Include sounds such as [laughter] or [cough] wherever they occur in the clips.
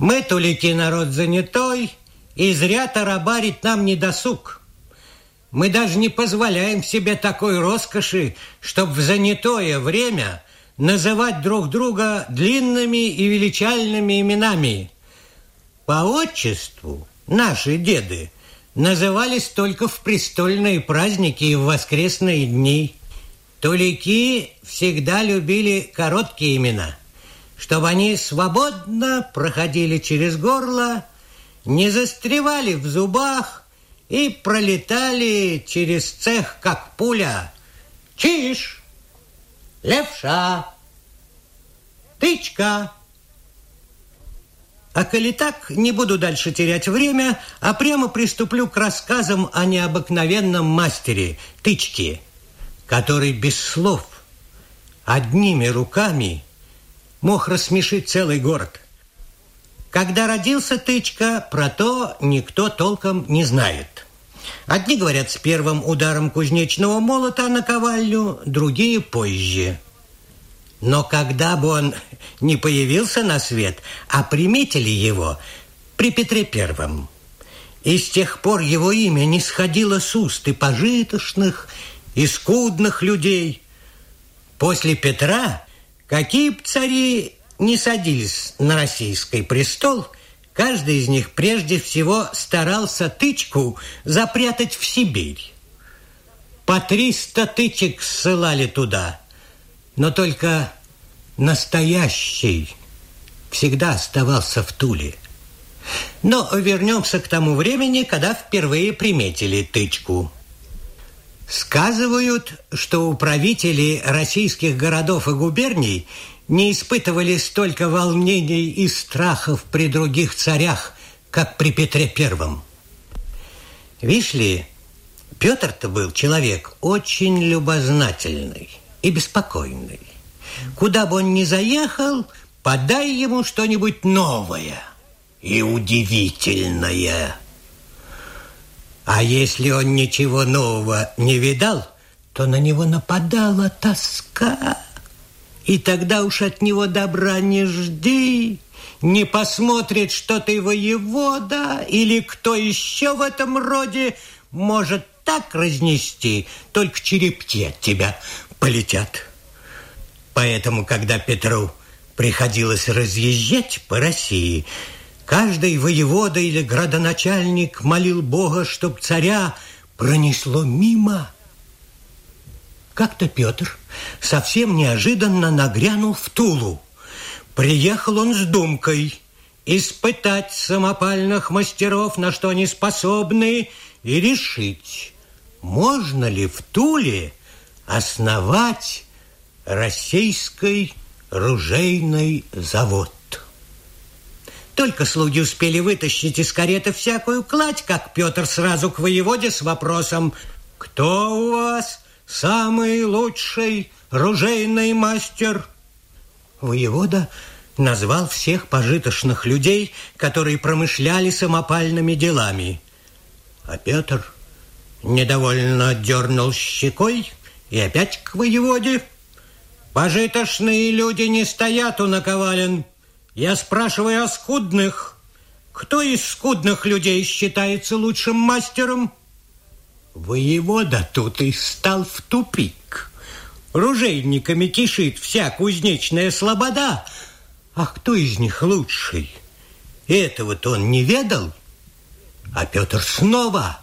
Мы, тулики, народ занятой, и зря тарабарить нам не досуг. Мы даже не позволяем себе такой роскоши, чтобы в занятое время называть друг друга длинными и величальными именами. По отчеству наши деды назывались только в престольные праздники и в воскресные дни. Тулики всегда любили короткие имена, чтобы они свободно проходили через горло, не застревали в зубах и пролетали через цех, как пуля. Чиж, левша, тычка. А коли так, не буду дальше терять время, а прямо приступлю к рассказам о необыкновенном мастере, тычке, который без слов, одними руками мог рассмешить целый город. Когда родился Тычка, про то никто толком не знает. Одни говорят с первым ударом кузнечного молота на ковальню, другие позже – но когда бы он не появился на свет, а приметили его при Петре Первом, и с тех пор его имя не сходило с уст и пожиточных, и скудных людей. После Петра, какие б цари не садились на российский престол, каждый из них прежде всего старался тычку запрятать в Сибирь. По триста тычек ссылали туда – но только настоящий всегда оставался в Туле. Но вернемся к тому времени, когда впервые приметили тычку. Сказывают, что управители российских городов и губерний не испытывали столько волнений и страхов при других царях, как при Петре Первом. Видишь ли, Петр-то был человек очень любознательный и беспокойный. Куда бы он ни заехал, подай ему что-нибудь новое и удивительное. А если он ничего нового не видал, то на него нападала тоска. И тогда уж от него добра не жди, не посмотрит, что ты воевода или кто еще в этом роде может так разнести, только черепки от тебя полетят. Поэтому, когда Петру приходилось разъезжать по России, каждый воевода или градоначальник молил Бога, чтоб царя пронесло мимо. Как-то Петр совсем неожиданно нагрянул в Тулу. Приехал он с думкой испытать самопальных мастеров, на что они способны, и решить, можно ли в Туле основать российский ружейный завод. Только слуги успели вытащить из кареты всякую кладь, как Петр сразу к воеводе с вопросом «Кто у вас самый лучший ружейный мастер?» Воевода назвал всех пожиточных людей, которые промышляли самопальными делами. А Петр недовольно дернул щекой и опять к воеводе. Пожитошные люди не стоят у наковален. Я спрашиваю о скудных. Кто из скудных людей считается лучшим мастером? Воевода тут и стал в тупик. Ружейниками кишит вся кузнечная слобода. А кто из них лучший? Этого-то он не ведал. А Петр снова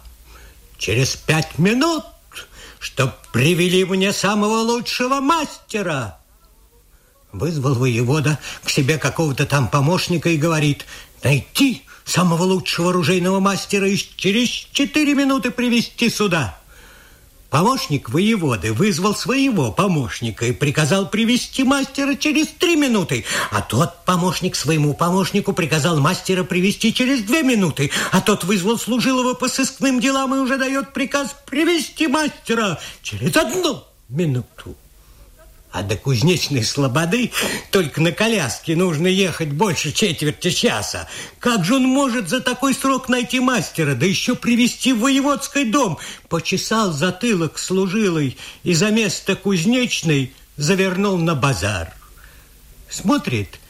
через пять минут чтоб привели мне самого лучшего мастера. Вызвал воевода к себе какого-то там помощника и говорит, найти самого лучшего оружейного мастера и через четыре минуты привести сюда. Помощник воеводы вызвал своего помощника и приказал привести мастера через три минуты, а тот помощник своему помощнику приказал мастера привести через две минуты, а тот вызвал служилого по сыскным делам и уже дает приказ привести мастера через одну минуту. А до кузнечной слободы только на коляске нужно ехать больше четверти часа. Как же он может за такой срок найти мастера, да еще привести в воеводский дом? Почесал затылок служилый и за место кузнечной завернул на базар. Смотрит,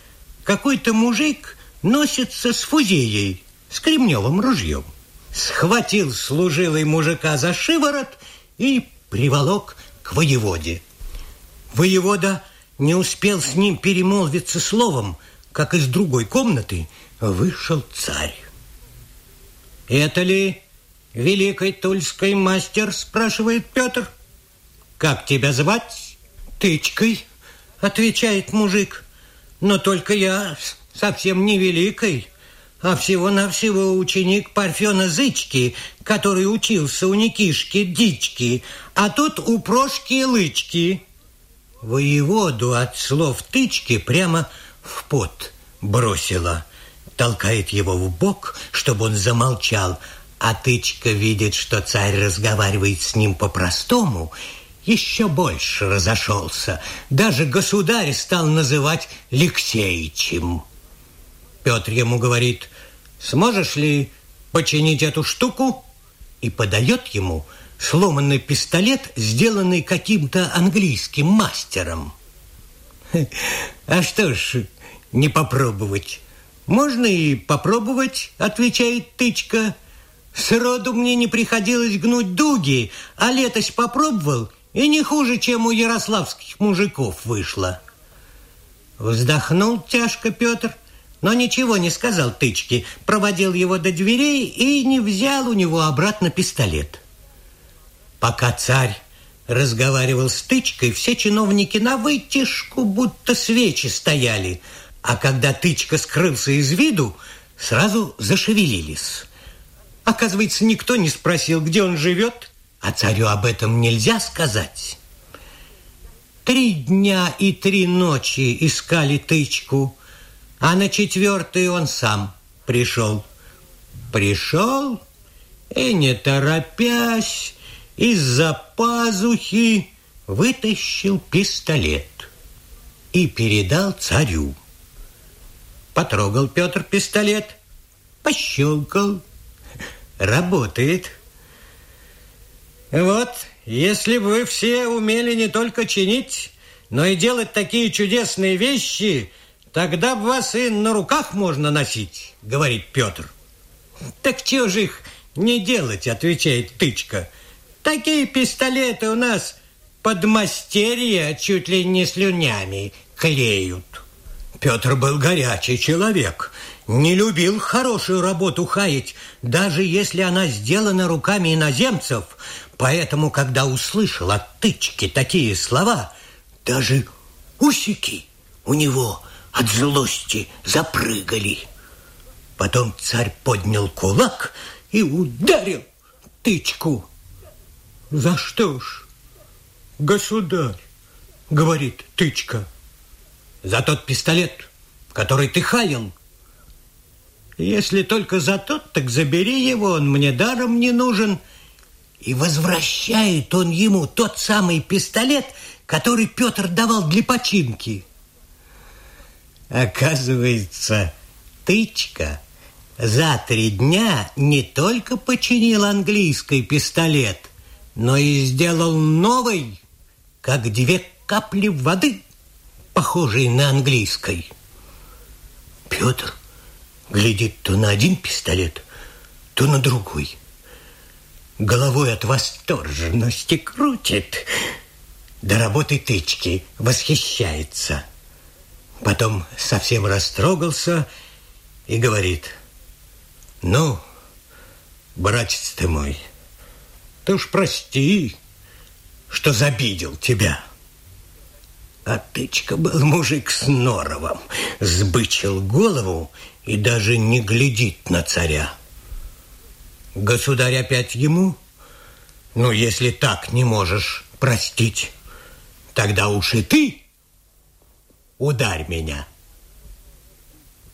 какой-то мужик носится с фузеей, с кремневым ружьем. Схватил служилый мужика за шиворот и приволок к воеводе. Воевода не успел с ним перемолвиться словом, как из другой комнаты вышел царь. «Это ли великий тульский мастер?» – спрашивает Петр. «Как тебя звать?» «Тычкой», – отвечает мужик. «Но только я совсем не великой, а всего-навсего ученик Парфена Зычки, который учился у Никишки Дички, а тут у Прошки Лычки». Воеводу от слов тычки прямо в пот бросила. Толкает его в бок, чтобы он замолчал, а тычка видит, что царь разговаривает с ним по-простому, еще больше разошелся. Даже государь стал называть Алексеичем. Петр ему говорит, сможешь ли починить эту штуку? И подает ему – сломанный пистолет, сделанный каким-то английским мастером. А что ж, не попробовать? Можно и попробовать, отвечает тычка. Сроду мне не приходилось гнуть дуги, а летось попробовал, и не хуже, чем у ярославских мужиков вышло. Вздохнул тяжко Петр, но ничего не сказал тычке, проводил его до дверей и не взял у него обратно пистолет. Пока царь разговаривал с тычкой, все чиновники на вытяжку, будто свечи стояли. А когда тычка скрылся из виду, сразу зашевелились. Оказывается, никто не спросил, где он живет, а царю об этом нельзя сказать. Три дня и три ночи искали тычку, а на четвертый он сам пришел. Пришел и, не торопясь, из-за пазухи вытащил пистолет и передал царю. Потрогал Петр пистолет, пощелкал. Работает. Вот, если бы вы все умели не только чинить, но и делать такие чудесные вещи, тогда бы вас и на руках можно носить, говорит Петр. Так чего же их не делать, отвечает Тычка. Такие пистолеты у нас подмастерья чуть ли не слюнями клеют. Петр был горячий человек, не любил хорошую работу хаять, даже если она сделана руками иноземцев. Поэтому, когда услышал от тычки такие слова, даже усики у него от злости запрыгали. Потом царь поднял кулак и ударил тычку за что ж? Государь, говорит тычка. За тот пистолет, который ты хаял. Если только за тот, так забери его, он мне даром не нужен. И возвращает он ему тот самый пистолет, который Петр давал для починки. Оказывается, тычка за три дня не только починил английский пистолет, но и сделал новый, как две капли воды, похожей на английской. Петр глядит то на один пистолет, то на другой. Головой от восторженности крутит, до работы тычки восхищается. Потом совсем растрогался и говорит, ну, братец ты мой, ты уж прости, что забидел тебя. А тычка был мужик с норовом, сбычил голову и даже не глядит на царя. Государь опять ему, ну, если так не можешь простить, тогда уж и ты ударь меня.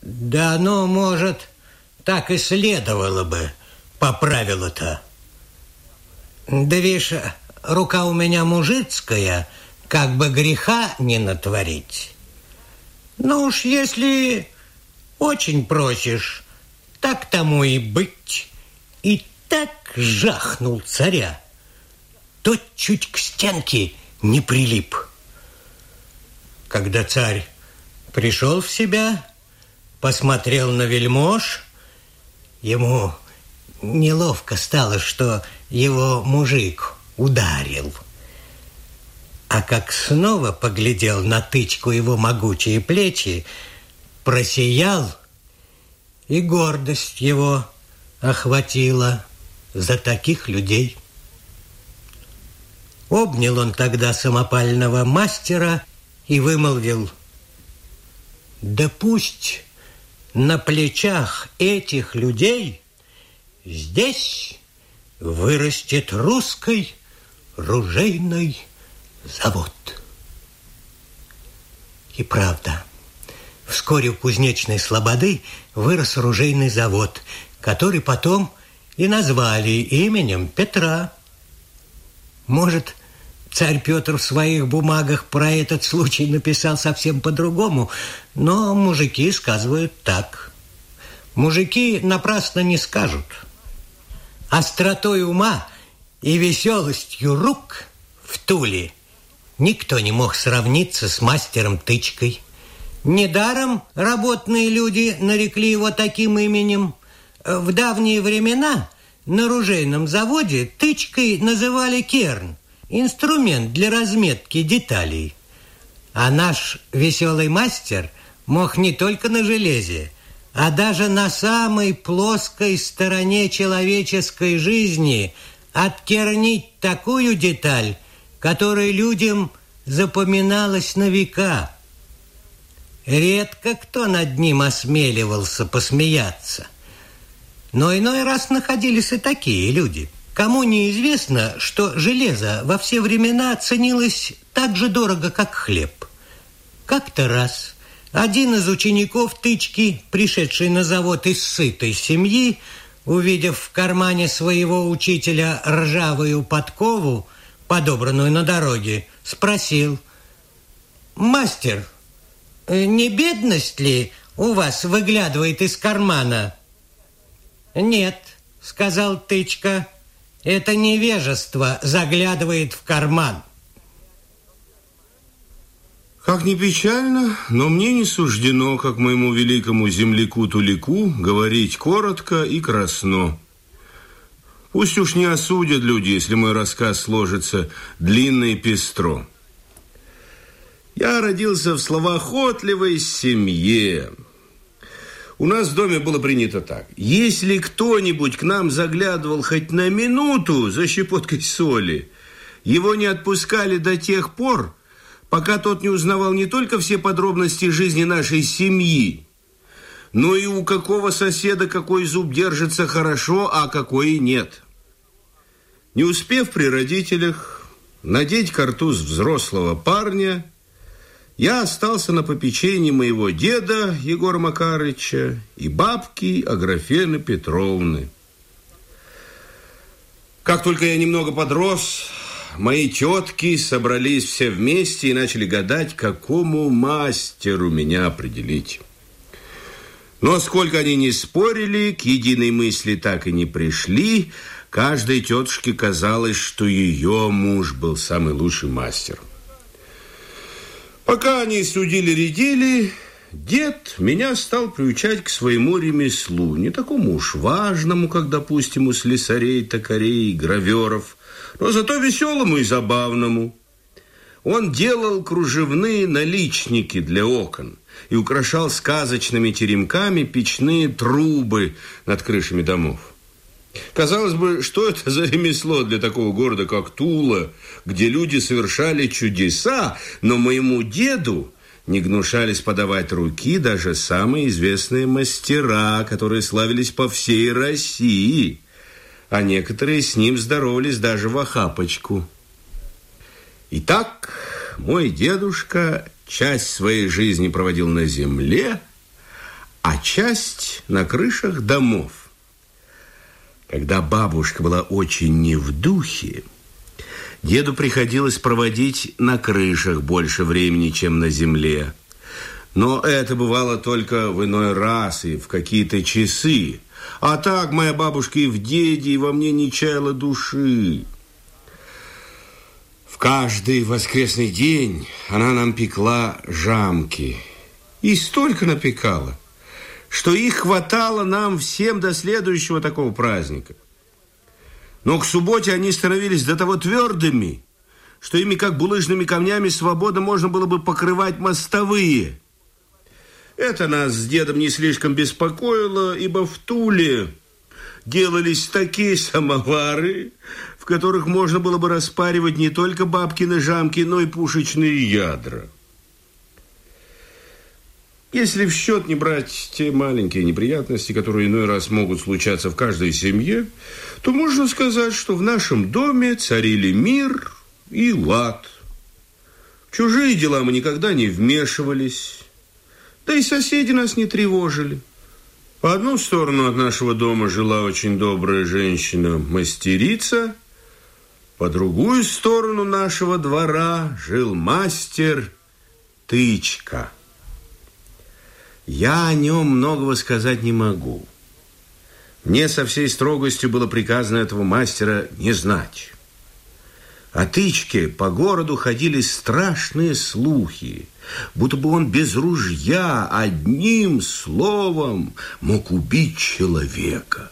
Да, ну, может, так и следовало бы по правилу-то. Да видишь, рука у меня мужицкая, как бы греха не натворить. Ну уж если очень просишь, так тому и быть. И так жахнул царя. Тот чуть к стенке не прилип. Когда царь пришел в себя, посмотрел на вельмож. Ему неловко стало, что его мужик ударил. А как снова поглядел на тычку его могучие плечи, просиял, и гордость его охватила за таких людей. Обнял он тогда самопального мастера и вымолвил, «Да пусть на плечах этих людей здесь вырастет русский ружейный завод». И правда, вскоре у кузнечной слободы вырос ружейный завод, который потом и назвали именем Петра. Может, царь Петр в своих бумагах про этот случай написал совсем по-другому, но мужики сказывают так. Мужики напрасно не скажут. Остротой ума и веселостью рук в Туле никто не мог сравниться с мастером тычкой. Недаром работные люди нарекли его таким именем. В давние времена на ружейном заводе тычкой называли керн, инструмент для разметки деталей. А наш веселый мастер мог не только на железе, а даже на самой плоской стороне человеческой жизни откернить такую деталь, которая людям запоминалась на века. Редко кто над ним осмеливался посмеяться. Но иной раз находились и такие люди. Кому неизвестно, что железо во все времена ценилось так же дорого, как хлеб. Как-то раз один из учеников тычки, пришедший на завод из сытой семьи, увидев в кармане своего учителя ржавую подкову, подобранную на дороге, спросил, «Мастер, не бедность ли у вас выглядывает из кармана?» «Нет», — сказал Тычка, — «это невежество заглядывает в карман». Как ни печально, но мне не суждено, как моему великому земляку Тулику, говорить коротко и красно. Пусть уж не осудят люди, если мой рассказ сложится длинно и пестро. Я родился в словоохотливой семье, у нас в доме было принято так. Если кто-нибудь к нам заглядывал хоть на минуту за щепоткой соли, его не отпускали до тех пор, пока тот не узнавал не только все подробности жизни нашей семьи, но и у какого соседа какой зуб держится хорошо, а какой нет. Не успев при родителях надеть картуз взрослого парня – я остался на попечении моего деда Егора Макарыча и бабки Аграфены Петровны. Как только я немного подрос, мои тетки собрались все вместе и начали гадать, какому мастеру меня определить. Но сколько они не спорили, к единой мысли так и не пришли, каждой тетушке казалось, что ее муж был самый лучший мастер – Пока они судили-редили, дед меня стал приучать к своему ремеслу, не такому уж важному, как, допустим, у слесарей, токарей, граверов, но зато веселому и забавному. Он делал кружевные наличники для окон и украшал сказочными теремками печные трубы над крышами домов. Казалось бы, что это за ремесло для такого города, как Тула, где люди совершали чудеса, но моему деду не гнушались подавать руки даже самые известные мастера, которые славились по всей России, а некоторые с ним здоровались даже в охапочку. Итак, мой дедушка часть своей жизни проводил на земле, а часть на крышах домов. Когда бабушка была очень не в духе, деду приходилось проводить на крышах больше времени, чем на земле. Но это бывало только в иной раз и в какие-то часы. А так моя бабушка и в деде, и во мне не чаяла души. В каждый воскресный день она нам пекла жамки. И столько напекала – что их хватало нам всем до следующего такого праздника. Но к субботе они становились до того твердыми, что ими, как булыжными камнями, свободно можно было бы покрывать мостовые. Это нас с дедом не слишком беспокоило, ибо в Туле делались такие самовары, в которых можно было бы распаривать не только бабкины жамки, но и пушечные ядра. Если в счет не брать те маленькие неприятности, которые иной раз могут случаться в каждой семье, то можно сказать, что в нашем доме царили мир и лад. В чужие дела мы никогда не вмешивались, да и соседи нас не тревожили. По одну сторону от нашего дома жила очень добрая женщина-мастерица, по другую сторону нашего двора жил мастер Тычка. Я о нем многого сказать не могу. Мне со всей строгостью было приказано этого мастера не знать. О тычке по городу ходили страшные слухи, будто бы он без ружья одним словом мог убить человека.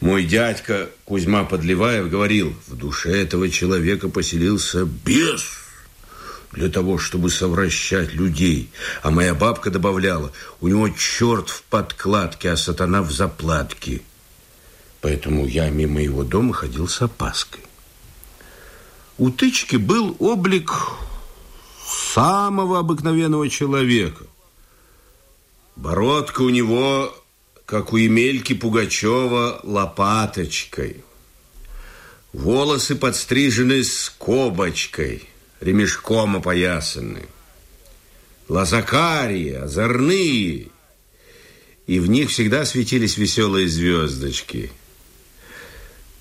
Мой дядька Кузьма Подливаев говорил, в душе этого человека поселился бес для того, чтобы совращать людей. А моя бабка добавляла, у него черт в подкладке, а сатана в заплатке. Поэтому я мимо его дома ходил с опаской. У тычки был облик самого обыкновенного человека. Бородка у него, как у Емельки Пугачева, лопаточкой. Волосы подстрижены скобочкой, ремешком опоясаны. Глаза карие, озорные, и в них всегда светились веселые звездочки –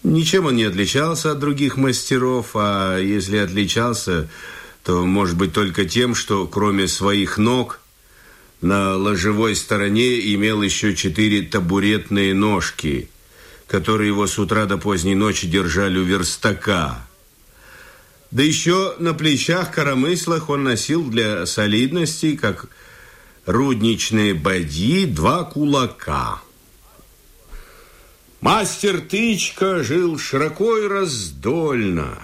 Ничем он не отличался от других мастеров, а если отличался, то, может быть, только тем, что кроме своих ног на ложевой стороне имел еще четыре табуретные ножки, которые его с утра до поздней ночи держали у верстака. Да еще на плечах-коромыслах он носил для солидности, как рудничные бадьи, два кулака – Мастер Тычка жил широко и раздольно.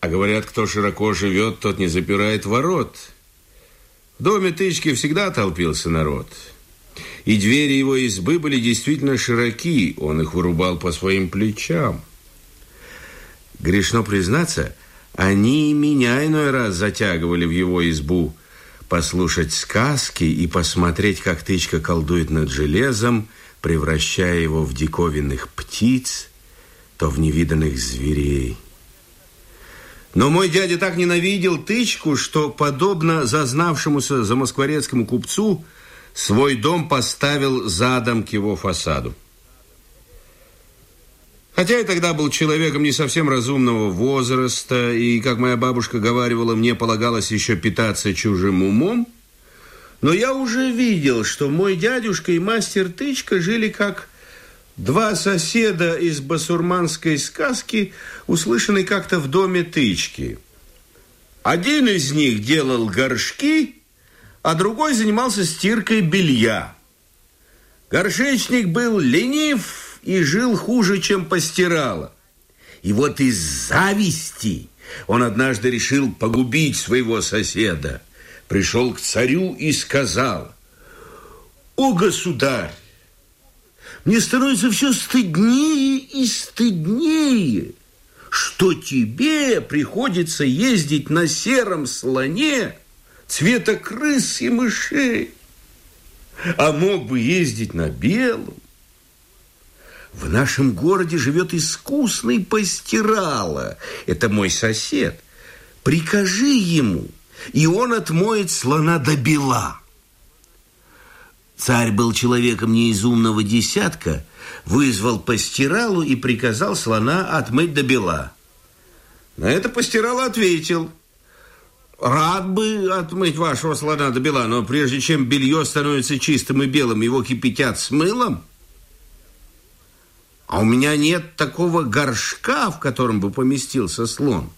А говорят, кто широко живет, тот не запирает ворот. В доме Тычки всегда толпился народ. И двери его избы были действительно широки. Он их вырубал по своим плечам. Грешно признаться, они меня иной раз затягивали в его избу послушать сказки и посмотреть, как Тычка колдует над железом, превращая его в диковинных птиц, то в невиданных зверей. Но мой дядя так ненавидел тычку, что, подобно зазнавшемуся замоскворецкому купцу, свой дом поставил задом к его фасаду. Хотя я тогда был человеком не совсем разумного возраста, и, как моя бабушка говаривала, мне полагалось еще питаться чужим умом, но я уже видел, что мой дядюшка и мастер Тычка жили как два соседа из басурманской сказки, услышанной как-то в доме Тычки. Один из них делал горшки, а другой занимался стиркой белья. Горшечник был ленив и жил хуже, чем постирала. И вот из зависти он однажды решил погубить своего соседа – пришел к царю и сказал, «О, государь, мне становится все стыднее и стыднее, что тебе приходится ездить на сером слоне цвета крыс и мышей, а мог бы ездить на белом. В нашем городе живет искусный постирало. Это мой сосед. Прикажи ему, и он отмоет слона до бела. Царь был человеком не из умного десятка, вызвал постиралу и приказал слона отмыть до бела. На это постирало ответил, рад бы отмыть вашего слона до бела, но прежде чем белье становится чистым и белым, его кипятят с мылом. А у меня нет такого горшка, в котором бы поместился слон.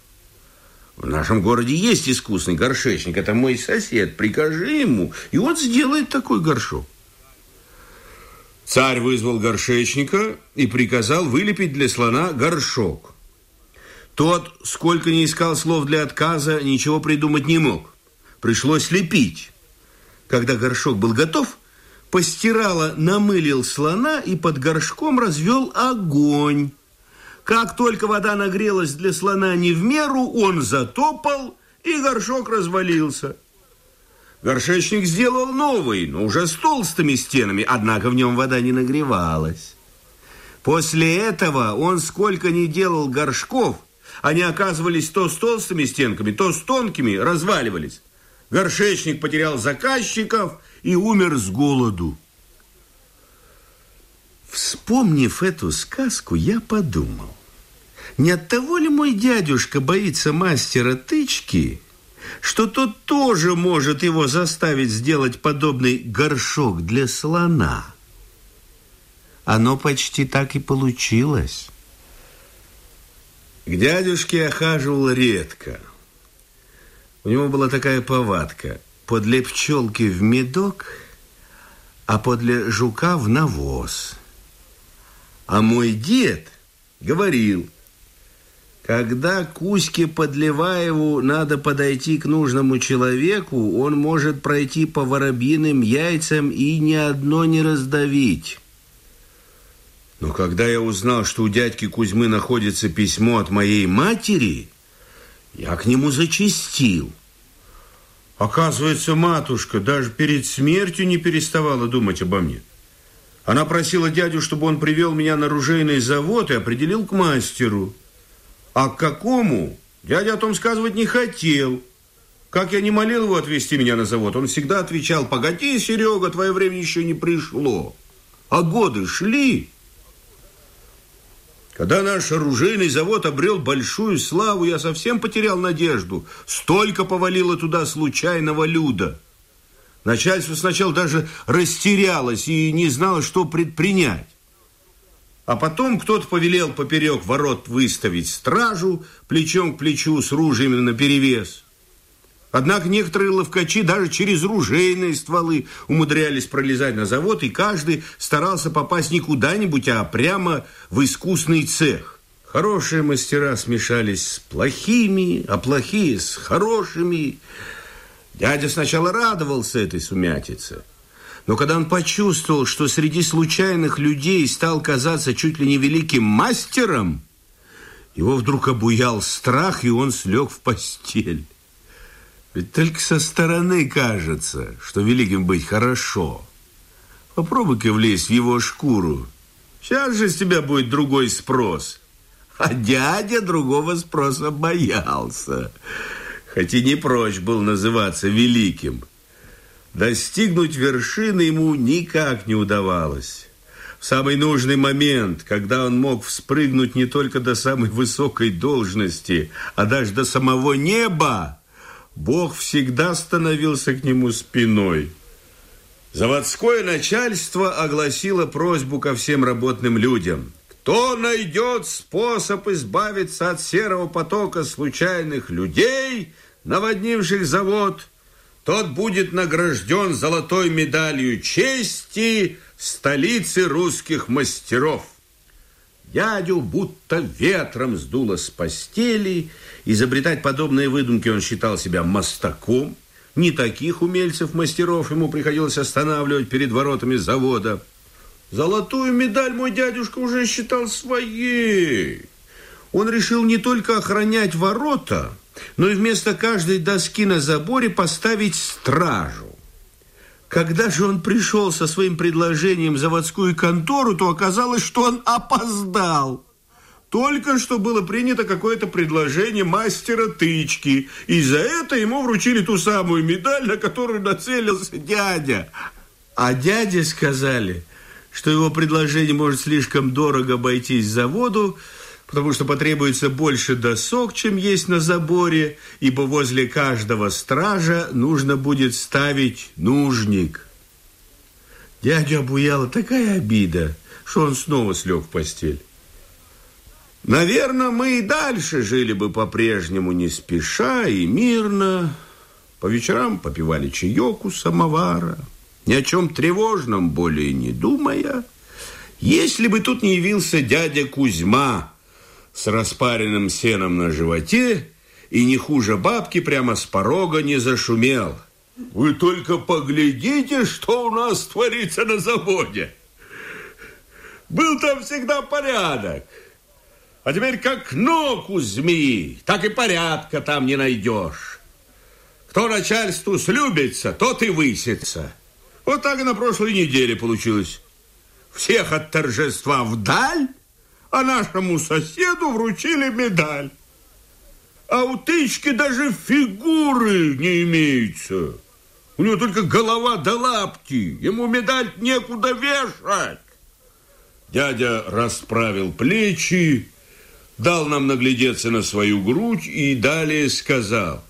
В нашем городе есть искусный горшечник. Это мой сосед. Прикажи ему, и он сделает такой горшок. Царь вызвал горшечника и приказал вылепить для слона горшок. Тот, сколько не искал слов для отказа, ничего придумать не мог. Пришлось лепить. Когда горшок был готов, постирало намылил слона и под горшком развел огонь. Как только вода нагрелась для слона не в меру, он затопал, и горшок развалился. Горшечник сделал новый, но уже с толстыми стенами, однако в нем вода не нагревалась. После этого он сколько ни делал горшков, они оказывались то с толстыми стенками, то с тонкими, разваливались. Горшечник потерял заказчиков и умер с голоду. Вспомнив эту сказку, я подумал, не от того ли мой дядюшка боится мастера тычки, что тот тоже может его заставить сделать подобный горшок для слона? Оно почти так и получилось. К дядюшке я хаживал редко. У него была такая повадка. Подле пчелки в медок, а подле жука в навоз. А мой дед говорил, когда Кузьке Подливаеву надо подойти к нужному человеку, он может пройти по воробьиным яйцам и ни одно не раздавить. Но когда я узнал, что у дядьки Кузьмы находится письмо от моей матери, я к нему зачастил. Оказывается, матушка даже перед смертью не переставала думать обо мне. Она просила дядю, чтобы он привел меня на ружейный завод и определил к мастеру. А к какому, дядя о том сказывать не хотел. Как я не молил его отвезти меня на завод, он всегда отвечал, погоди, Серега, твое время еще не пришло. А годы шли, когда наш оружейный завод обрел большую славу, я совсем потерял надежду. Столько повалило туда случайного люда. Начальство сначала даже растерялось и не знало, что предпринять. А потом кто-то повелел поперек ворот выставить стражу плечом к плечу с ружьями наперевес. Однако некоторые ловкачи даже через ружейные стволы умудрялись пролезать на завод, и каждый старался попасть не куда-нибудь, а прямо в искусный цех. Хорошие мастера смешались с плохими, а плохие с хорошими. Дядя сначала радовался этой сумятице. Но когда он почувствовал, что среди случайных людей стал казаться чуть ли не великим мастером, его вдруг обуял страх, и он слег в постель. Ведь только со стороны кажется, что великим быть хорошо. Попробуй-ка влезть в его шкуру. Сейчас же с тебя будет другой спрос. А дядя другого спроса боялся. Хоть и не прочь был называться великим. Достигнуть вершины ему никак не удавалось. В самый нужный момент, когда он мог вспрыгнуть не только до самой высокой должности, а даже до самого неба, Бог всегда становился к нему спиной. Заводское начальство огласило просьбу ко всем работным людям. Кто найдет способ избавиться от серого потока случайных людей, наводнивших завод, тот будет награжден золотой медалью чести столицы русских мастеров. Дядю будто ветром сдуло с постели. Изобретать подобные выдумки он считал себя мастаком. Не таких умельцев-мастеров ему приходилось останавливать перед воротами завода. Золотую медаль мой дядюшка уже считал своей. Он решил не только охранять ворота, но и вместо каждой доски на заборе поставить стражу. Когда же он пришел со своим предложением в заводскую контору, то оказалось, что он опоздал. Только что было принято какое-то предложение мастера тычки, и за это ему вручили ту самую медаль, на которую нацелился дядя. А дяде сказали, что его предложение может слишком дорого обойтись заводу, потому что потребуется больше досок, чем есть на заборе, ибо возле каждого стража нужно будет ставить нужник. Дядю обуяла такая обида, что он снова слег в постель. Наверное, мы и дальше жили бы по-прежнему не спеша и мирно. По вечерам попивали чаек у самовара, ни о чем тревожном более не думая – Если бы тут не явился дядя Кузьма с распаренным сеном на животе и не хуже бабки прямо с порога не зашумел. Вы только поглядите, что у нас творится на заводе. Был там всегда порядок. А теперь как ног у змеи, так и порядка там не найдешь. Кто начальству слюбится, тот и высится. Вот так и на прошлой неделе получилось. Всех от торжества вдаль, а нашему соседу вручили медаль. А у тычки даже фигуры не имеется. У него только голова да лапти. Ему медаль некуда вешать. Дядя расправил плечи, дал нам наглядеться на свою грудь и далее сказал.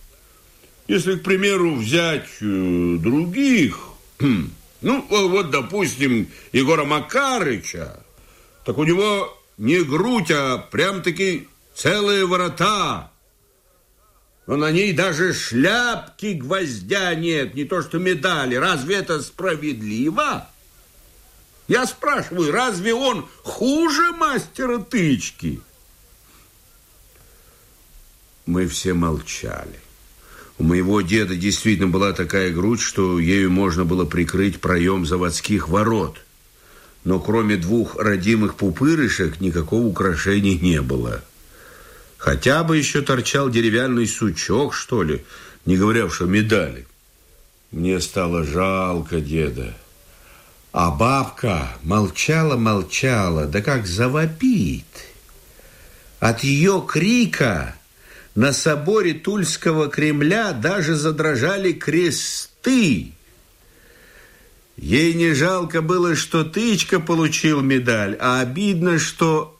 Если, к примеру, взять э, других, [clears throat] ну, вот, допустим, Егора Макарыча, так у него не грудь, а прям-таки целые ворота. Но на ней даже шляпки гвоздя нет, не то что медали. Разве это справедливо? Я спрашиваю, разве он хуже мастера тычки? Мы все молчали. У моего деда действительно была такая грудь, что ею можно было прикрыть проем заводских ворот. Но кроме двух родимых пупырышек никакого украшения не было. Хотя бы еще торчал деревянный сучок, что ли, не говоря что медали. Мне стало жалко деда. А бабка молчала-молчала, да как завопит. От ее крика на соборе Тульского Кремля даже задрожали кресты. Ей не жалко было, что Тычка получил медаль, а обидно, что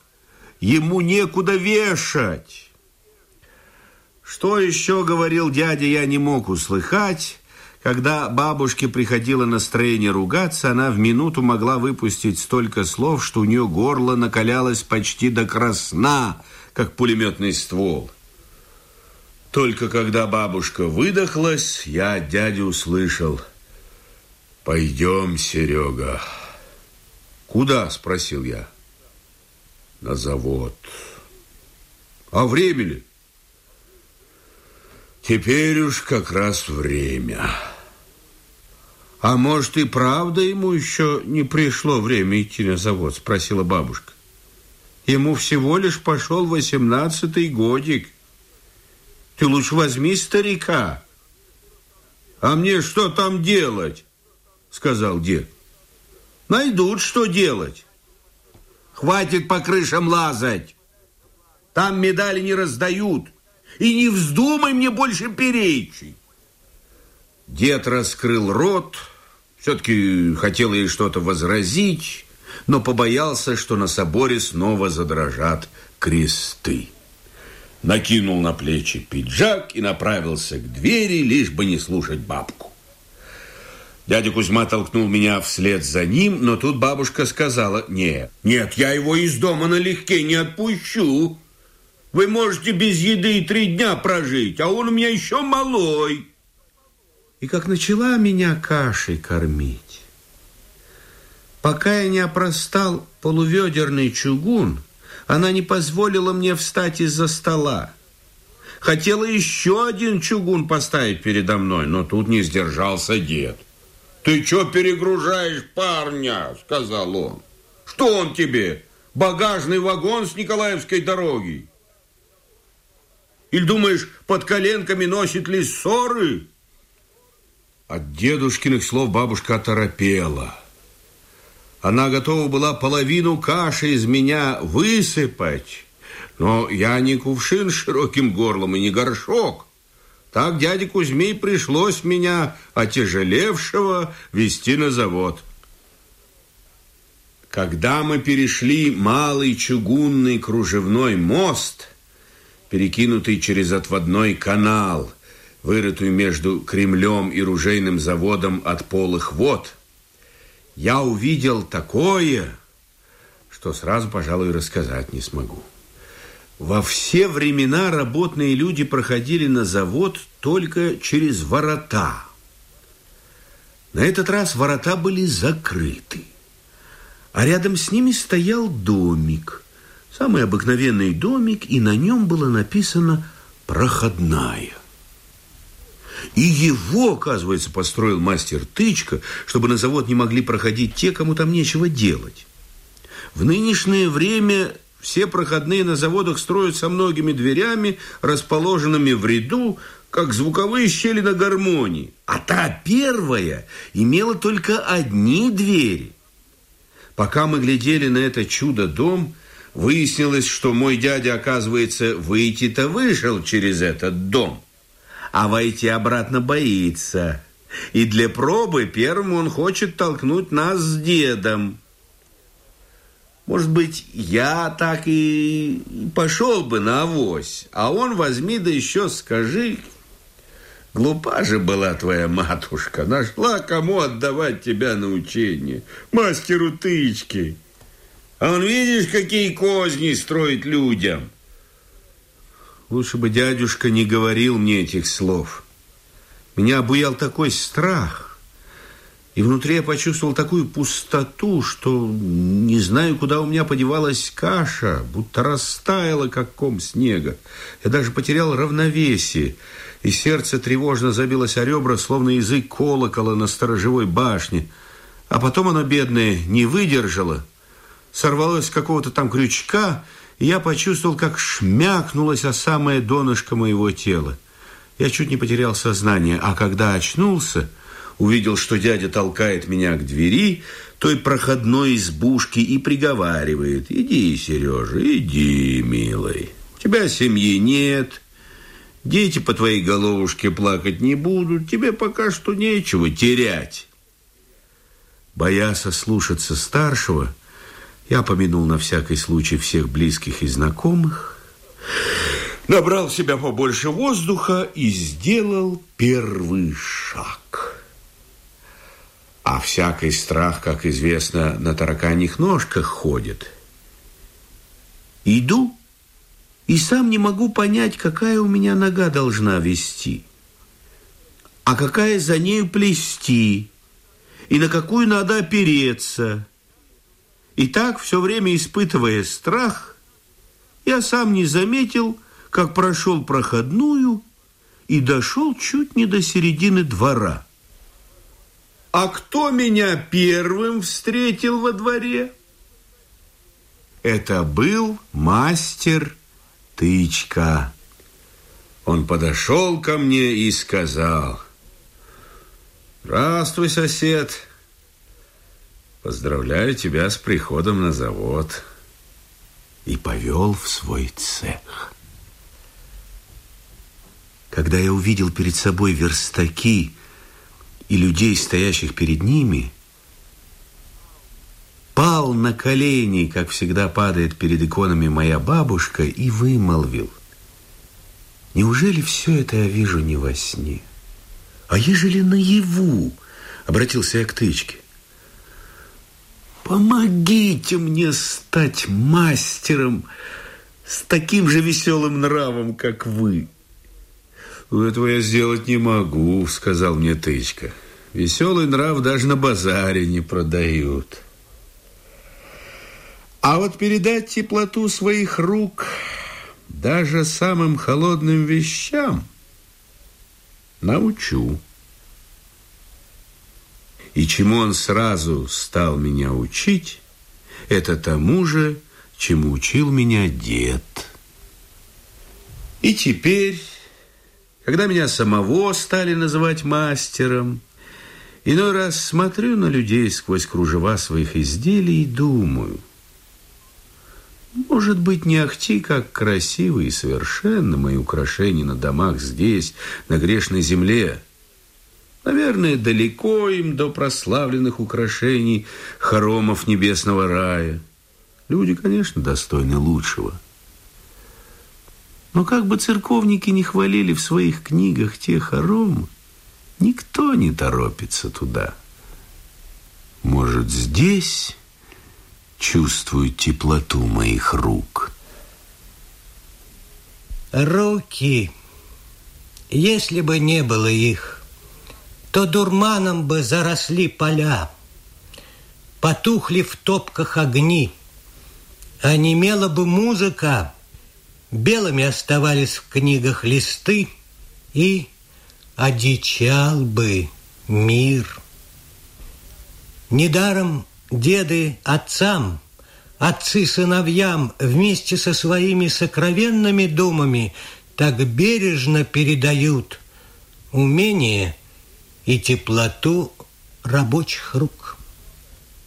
ему некуда вешать. Что еще говорил дядя, я не мог услыхать. Когда бабушке приходило настроение ругаться, она в минуту могла выпустить столько слов, что у нее горло накалялось почти до красна, как пулеметный ствол. Только когда бабушка выдохлась, я от дяди услышал. «Пойдем, Серега». «Куда?» – спросил я. «На завод». «А время ли?» «Теперь уж как раз время». «А может, и правда ему еще не пришло время идти на завод?» – спросила бабушка. «Ему всего лишь пошел восемнадцатый годик». Ты лучше возьми старика. А мне что там делать? Сказал дед. Найдут, что делать. Хватит по крышам лазать. Там медали не раздают. И не вздумай мне больше перечить. Дед раскрыл рот, все-таки хотел ей что-то возразить, но побоялся, что на соборе снова задрожат кресты накинул на плечи пиджак и направился к двери, лишь бы не слушать бабку. Дядя Кузьма толкнул меня вслед за ним, но тут бабушка сказала, нет, нет, я его из дома налегке не отпущу. Вы можете без еды три дня прожить, а он у меня еще малой. И как начала меня кашей кормить. Пока я не опростал полуведерный чугун, она не позволила мне встать из-за стола. Хотела еще один чугун поставить передо мной, но тут не сдержался дед. «Ты что перегружаешь парня?» – сказал он. «Что он тебе? Багажный вагон с Николаевской дороги?» Или думаешь, под коленками носит ли ссоры? От дедушкиных слов бабушка оторопела. Она готова была половину каши из меня высыпать. Но я не кувшин широким горлом и не горшок. Так дяде Кузьме пришлось меня, отяжелевшего, вести на завод. Когда мы перешли малый чугунный кружевной мост, перекинутый через отводной канал, вырытый между Кремлем и ружейным заводом от полых вод – я увидел такое, что сразу, пожалуй, рассказать не смогу. Во все времена работные люди проходили на завод только через ворота. На этот раз ворота были закрыты. А рядом с ними стоял домик. Самый обыкновенный домик, и на нем было написано «Проходная». И его, оказывается, построил мастер Тычка, чтобы на завод не могли проходить те, кому там нечего делать. В нынешнее время все проходные на заводах строят со многими дверями, расположенными в ряду, как звуковые щели на гармонии. А та первая имела только одни двери. Пока мы глядели на это чудо-дом, выяснилось, что мой дядя, оказывается, выйти-то вышел через этот дом, а войти обратно боится. И для пробы первым он хочет толкнуть нас с дедом. Может быть, я так и пошел бы на авось, а он возьми да еще скажи, глупа же была твоя матушка, нашла кому отдавать тебя на учение, мастеру тычки. А он, видишь, какие козни строит людям. Лучше бы дядюшка не говорил мне этих слов. Меня обуял такой страх, и внутри я почувствовал такую пустоту, что не знаю, куда у меня подевалась каша, будто растаяла, как ком снега. Я даже потерял равновесие, и сердце тревожно забилось о ребра, словно язык колокола на сторожевой башне. А потом оно, бедное, не выдержало, сорвалось с какого-то там крючка, и я почувствовал, как шмякнулось о самое донышко моего тела. Я чуть не потерял сознание, а когда очнулся – увидел, что дядя толкает меня к двери той проходной избушки и приговаривает, «Иди, Сережа, иди, милый, у тебя семьи нет, дети по твоей головушке плакать не будут, тебе пока что нечего терять». Боясь ослушаться старшего, я помянул на всякий случай всех близких и знакомых, набрал в себя побольше воздуха и сделал первый шаг. А всякий страх, как известно, на тараканьих ножках ходит. Иду и сам не могу понять, какая у меня нога должна вести, а какая за нею плести, и на какую надо опереться. И так, все время испытывая страх, я сам не заметил, как прошел проходную и дошел чуть не до середины двора. А кто меня первым встретил во дворе? Это был мастер Тычка. Он подошел ко мне и сказал, «Здравствуй, сосед. Поздравляю тебя с приходом на завод». И повел в свой цех. Когда я увидел перед собой верстаки, и людей, стоящих перед ними, пал на колени, как всегда падает перед иконами моя бабушка, и вымолвил. Неужели все это я вижу не во сне? А ежели наяву, обратился я к тычке. Помогите мне стать мастером с таким же веселым нравом, как вы. «Этого я сделать не могу», — сказал мне Тычка. «Веселый нрав даже на базаре не продают». А вот передать теплоту своих рук даже самым холодным вещам научу. И чему он сразу стал меня учить, это тому же, чему учил меня дед. И теперь когда меня самого стали называть мастером, иной раз смотрю на людей сквозь кружева своих изделий и думаю, может быть, не ахти, как красивы и совершенно мои украшения на домах здесь, на грешной земле. Наверное, далеко им до прославленных украшений хоромов небесного рая. Люди, конечно, достойны лучшего. Но как бы церковники не хвалили в своих книгах те хоромы, никто не торопится туда. Может, здесь чувствуют теплоту моих рук? Руки. Если бы не было их, то дурманом бы заросли поля. потухли в топках огни. А немела бы музыка, белыми оставались в книгах листы, и одичал бы мир. Недаром деды отцам, отцы сыновьям вместе со своими сокровенными думами так бережно передают умение и теплоту рабочих рук.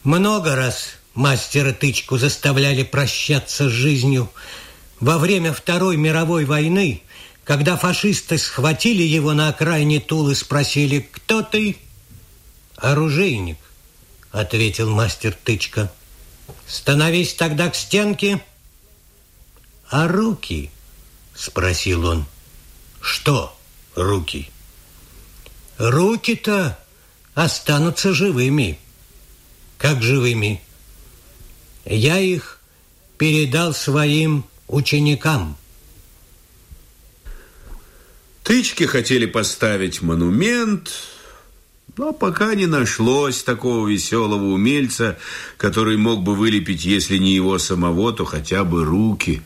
Много раз мастера Тычку заставляли прощаться с жизнью. Во время Второй мировой войны, когда фашисты схватили его на окраине Тулы, спросили, кто ты? Оружейник, ответил мастер Тычка. Становись тогда к стенке. А руки? Спросил он. Что руки? Руки-то останутся живыми. Как живыми? Я их передал своим ученикам. Тычки хотели поставить монумент, но пока не нашлось такого веселого умельца, который мог бы вылепить, если не его самого, то хотя бы руки.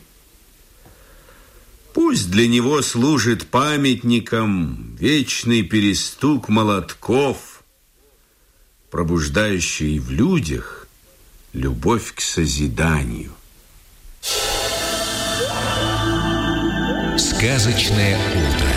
Пусть для него служит памятником вечный перестук молотков, пробуждающий в людях любовь к созиданию. Сказочное утро.